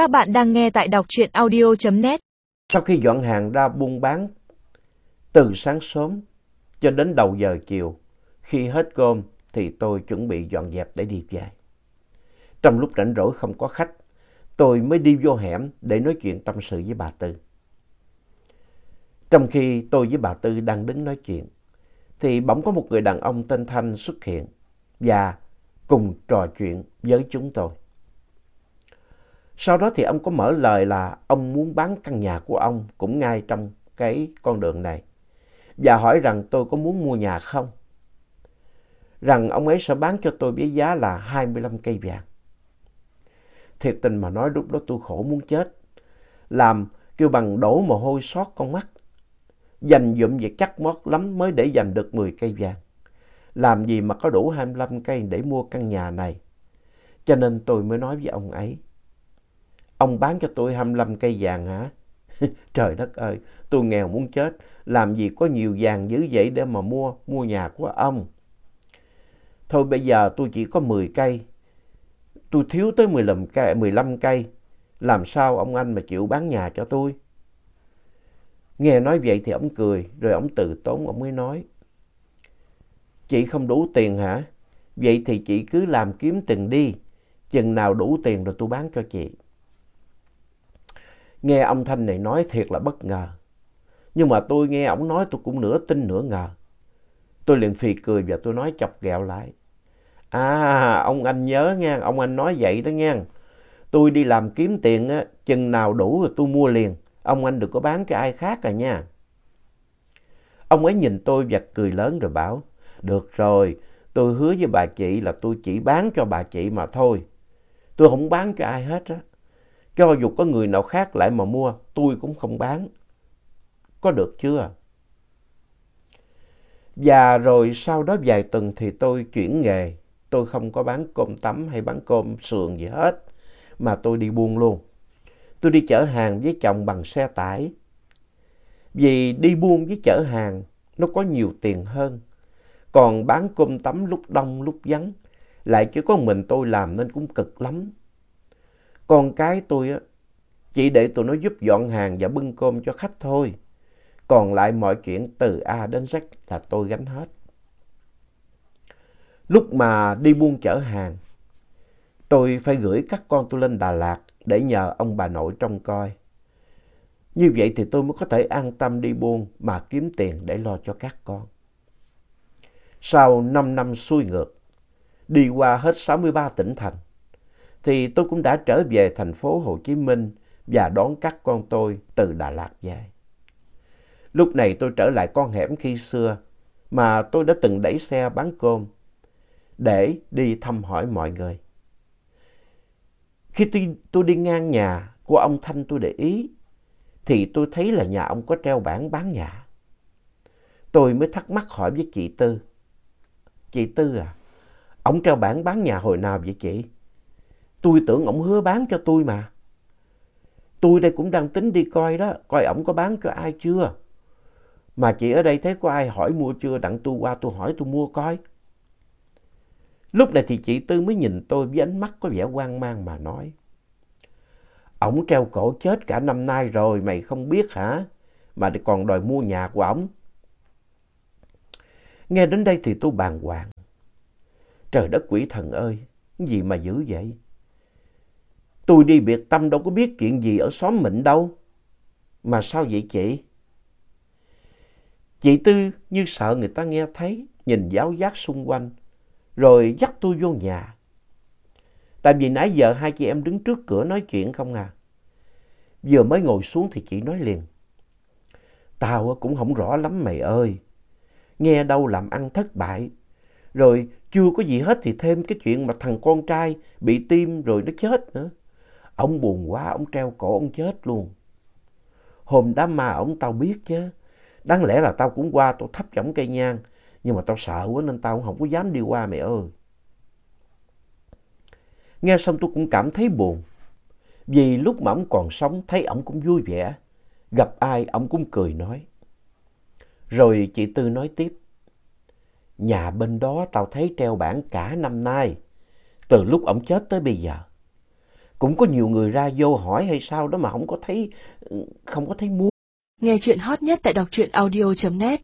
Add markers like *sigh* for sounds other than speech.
Các bạn đang nghe tại đọc truyện audio.net. Sau khi dọn hàng ra buôn bán từ sáng sớm cho đến đầu giờ chiều, khi hết cơm thì tôi chuẩn bị dọn dẹp để đi về. Trong lúc rảnh rỗi không có khách, tôi mới đi vô hẻm để nói chuyện tâm sự với bà Tư. Trong khi tôi với bà Tư đang đứng nói chuyện, thì bỗng có một người đàn ông tên Thanh xuất hiện và cùng trò chuyện với chúng tôi. Sau đó thì ông có mở lời là ông muốn bán căn nhà của ông cũng ngay trong cái con đường này. Và hỏi rằng, tôi có muốn mua nhà không? Rằng ông ấy sẽ bán cho tôi với giá là 25 cây vàng. Thiệt tình mà nói, lúc đó tôi khổ muốn chết. Làm kêu bằng đổ mồ hôi sót con mắt. Dành dụm việc chắc mót lắm mới để dành được 10 cây vàng. Làm gì mà có đủ 25 cây để mua căn nhà này. Cho nên tôi mới nói với ông ấy. Ông bán cho tôi 25 cây vàng hả? *laughs* Trời đất ơi, tôi nghèo muốn chết. Làm gì có nhiều vàng dữ vậy để mà mua, mua nhà của ông. Thôi bây giờ tôi chỉ có 10 cây. Tôi thiếu tới 15 cây, 15 cây. Làm sao ông anh mà chịu bán nhà cho tôi? Nghe nói vậy thì ông cười, rồi ông từ tốn ông mới nói. Chị không đủ tiền hả? Vậy thì chị cứ làm kiếm tiền đi. Chừng nào đủ tiền rồi tôi bán cho chị. Nghe ông Thanh này nói thiệt là bất ngờ. Nhưng mà tôi nghe ông nói tôi cũng nửa tin nửa ngờ. Tôi liền phì cười và tôi nói chọc ghẹo lại. À, ông anh nhớ nha, ông anh nói vậy đó nha. Tôi đi làm kiếm tiền á, chừng nào đủ rồi tôi mua liền. Ông anh đừng có bán cho ai khác à nha. Ông ấy nhìn tôi và cười lớn rồi bảo. Được rồi, tôi hứa với bà chị là tôi chỉ bán cho bà chị mà thôi. Tôi không bán cho ai hết á. Cho dù có người nào khác lại mà mua, tôi cũng không bán. Có được chưa? Và rồi sau đó vài tuần thì tôi chuyển nghề. Tôi không có bán cơm tấm hay bán cơm sườn gì hết, mà tôi đi buôn luôn. Tôi đi chở hàng với chồng bằng xe tải. Vì đi buôn với chở hàng nó có nhiều tiền hơn. Còn bán cơm tấm lúc đông lúc vắng, lại chỉ có mình tôi làm nên cũng cực lắm. Con cái tôi á, chỉ để tụi nó giúp dọn hàng và bưng cơm cho khách thôi. Còn lại mọi chuyện từ A đến Z là tôi gánh hết. Lúc mà đi buôn chở hàng, tôi phải gửi các con tôi lên Đà Lạt để nhờ ông bà nội trông coi. Như vậy thì tôi mới có thể an tâm đi buôn mà kiếm tiền để lo cho các con. Sau 5 năm xuôi ngược, đi qua hết 63 tỉnh thành, thì tôi cũng đã trở về thành phố Hồ Chí Minh và đón các con tôi từ Đà Lạt về. Lúc này tôi trở lại con hẻm khi xưa mà tôi đã từng đẩy xe bán cơm để đi thăm hỏi mọi người. Khi tôi, tôi đi ngang nhà của ông Thanh tôi để ý thì tôi thấy là nhà ông có treo bảng bán nhà. Tôi mới thắc mắc hỏi với chị Tư. Chị Tư à, ông treo bảng bán nhà hồi nào vậy chị? Tôi tưởng ổng hứa bán cho tôi mà. Tôi đây cũng đang tính đi coi đó, coi ổng có bán cho ai chưa. Mà chị ở đây thấy có ai hỏi mua chưa, đặng tôi qua tôi hỏi tôi mua coi. Lúc này thì chị Tư mới nhìn tôi với ánh mắt có vẻ hoang mang mà nói. Ổng treo cổ chết cả năm nay rồi, mày không biết hả? Mà còn đòi mua nhà của ổng. Nghe đến đây thì tôi bàng hoàng. Trời đất quỷ thần ơi, gì mà dữ vậy? Tôi đi biệt tâm đâu có biết chuyện gì ở xóm mình đâu. Mà sao vậy chị? Chị Tư như sợ người ta nghe thấy, nhìn giáo giác xung quanh, rồi dắt tôi vô nhà. Tại vì nãy giờ hai chị em đứng trước cửa nói chuyện không à. Vừa mới ngồi xuống thì chị nói liền. Tao cũng không rõ lắm mày ơi. Nghe đâu làm ăn thất bại. Rồi chưa có gì hết thì thêm cái chuyện mà thằng con trai bị tim rồi nó chết nữa. Ông buồn quá, ông treo cổ ông chết luôn. Hôm đám ma ông tao biết chứ. Đáng lẽ là tao cũng qua tao thắp chổng cây nhang. Nhưng mà tao sợ quá nên tao không có dám đi qua mẹ ơi. Nghe xong tôi cũng cảm thấy buồn. Vì lúc mà ông còn sống thấy ông cũng vui vẻ. Gặp ai ông cũng cười nói. Rồi chị Tư nói tiếp. Nhà bên đó tao thấy treo bảng cả năm nay. Từ lúc ông chết tới bây giờ cũng có nhiều người ra vô hỏi hay sao đó mà không có thấy, không có thấy mua. Nghe chuyện hot nhất tại đọc truyện audio.net